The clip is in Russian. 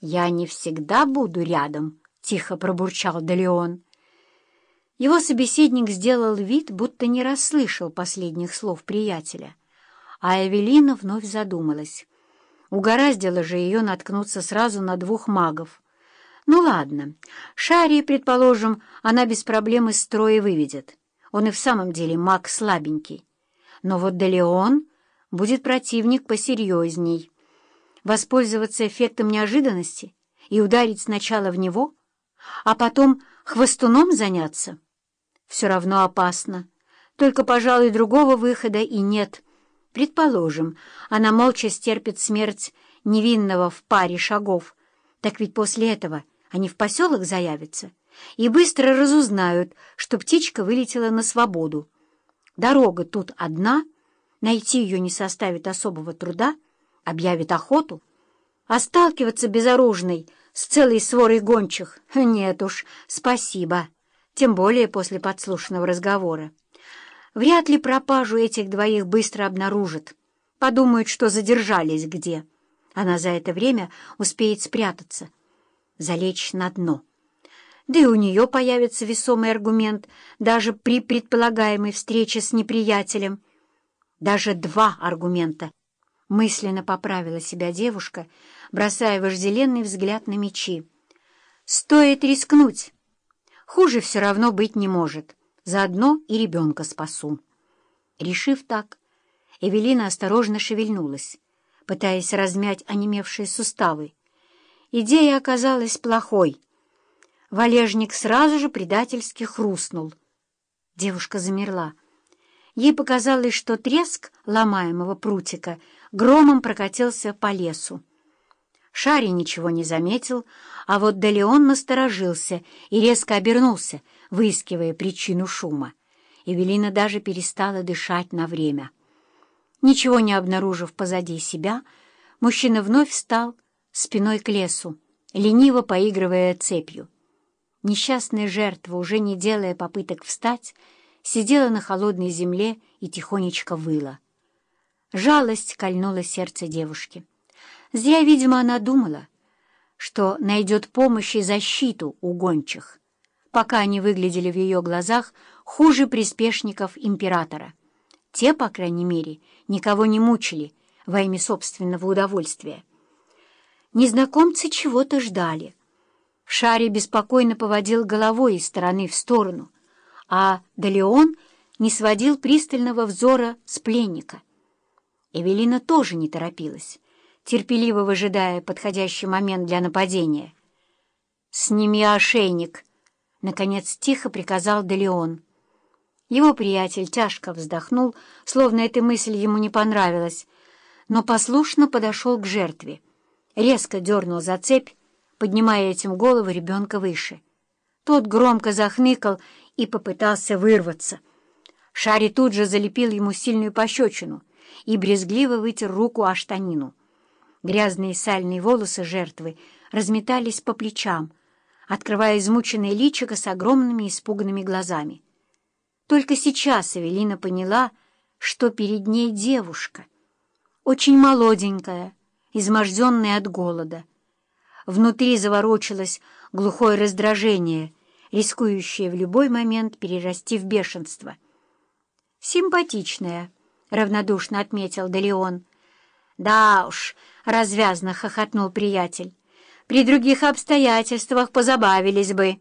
«Я не всегда буду рядом», — тихо пробурчал Делеон. Его собеседник сделал вид, будто не расслышал последних слов приятеля, а Эвелина вновь задумалась. Угораздило же ее наткнуться сразу на двух магов. Ну ладно, Шари, предположим, она без проблем из строя выведет. Он и в самом деле маг слабенький. Но вот Делеон будет противник посерьезней. Воспользоваться эффектом неожиданности и ударить сначала в него, а потом хвостуном заняться? Все равно опасно. Только, пожалуй, другого выхода и нет. Предположим, она молча стерпит смерть невинного в паре шагов. Так ведь после этого они в поселок заявятся и быстро разузнают, что птичка вылетела на свободу. Дорога тут одна, найти ее не составит особого труда, объявит охоту, а сталкиваться безоружной с целой сворой гончих — нет уж, спасибо, тем более после подслушанного разговора. Вряд ли пропажу этих двоих быстро обнаружат, подумают, что задержались где. Она за это время успеет спрятаться, залечь на дно. Да и у нее появится весомый аргумент даже при предполагаемой встрече с неприятелем. Даже два аргумента. Мысленно поправила себя девушка, бросая вожделенный взгляд на мечи. «Стоит рискнуть. Хуже все равно быть не может. Заодно и ребенка спасу». Решив так, Эвелина осторожно шевельнулась, пытаясь размять онемевшие суставы. Идея оказалась плохой. Валежник сразу же предательски хрустнул. Девушка замерла. Ей показалось, что треск ломаемого прутика громом прокатился по лесу. Шари ничего не заметил, а вот Делеон насторожился и резко обернулся, выискивая причину шума. Эвелина даже перестала дышать на время. Ничего не обнаружив позади себя, мужчина вновь встал спиной к лесу, лениво поигрывая цепью. Несчастная жертва, уже не делая попыток встать, сидела на холодной земле и тихонечко выла. Жалость кольнула сердце девушки. Зря, видимо, она думала, что найдет помощь и защиту у гончих, пока они выглядели в ее глазах хуже приспешников императора. Те, по крайней мере, никого не мучили во имя собственного удовольствия. Незнакомцы чего-то ждали. Шари беспокойно поводил головой из стороны в сторону, а Далеон не сводил пристального взора с пленника — Эвелина тоже не торопилась, терпеливо выжидая подходящий момент для нападения. «Сними ошейник!» — наконец тихо приказал Делеон. Его приятель тяжко вздохнул, словно эта мысль ему не понравилась, но послушно подошел к жертве, резко дернул за цепь, поднимая этим голову ребенка выше. Тот громко захныкал и попытался вырваться. Шари тут же залепил ему сильную пощечину — и брезгливо вытер руку о штанину. Грязные сальные волосы жертвы разметались по плечам, открывая измученное личико с огромными испуганными глазами. Только сейчас Эвелина поняла, что перед ней девушка, очень молоденькая, изможденная от голода. Внутри заворочилось глухое раздражение, рискующее в любой момент перерасти в бешенство. Симпатичная, — равнодушно отметил Делеон. «Да уж», — развязно хохотнул приятель, — «при других обстоятельствах позабавились бы».